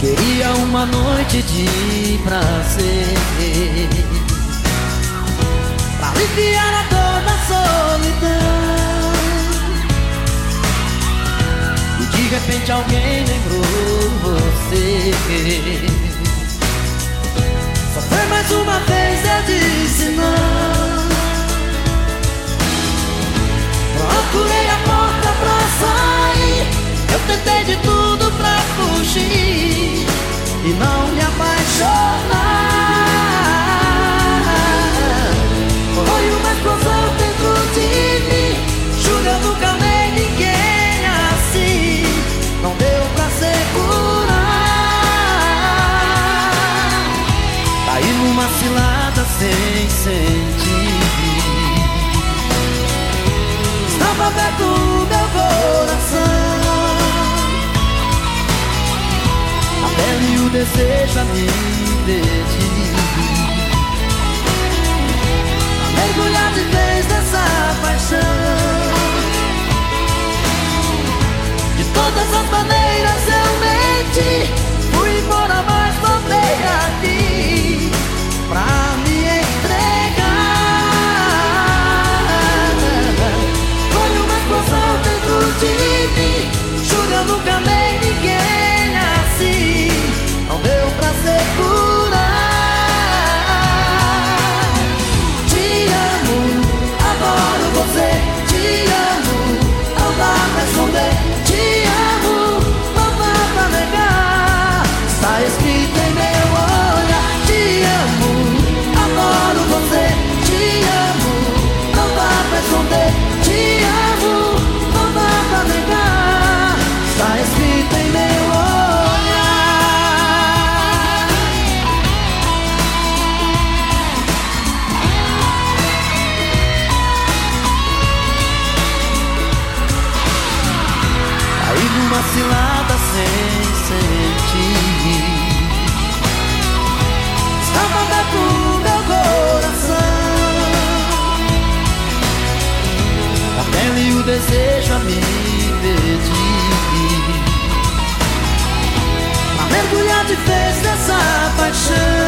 Seja uma noite de prazer. Pra aliviar a dor da solidão. E de repente alguém lembrou você. Só foi mais uma vez eu disse sem sentir. Estava aberto o meu coração. A pele e o desejo a me pedir A mergulhar de vez nessa paixão. De todas as maneiras desejo a me pedir A mergulhar de vez nessa paixão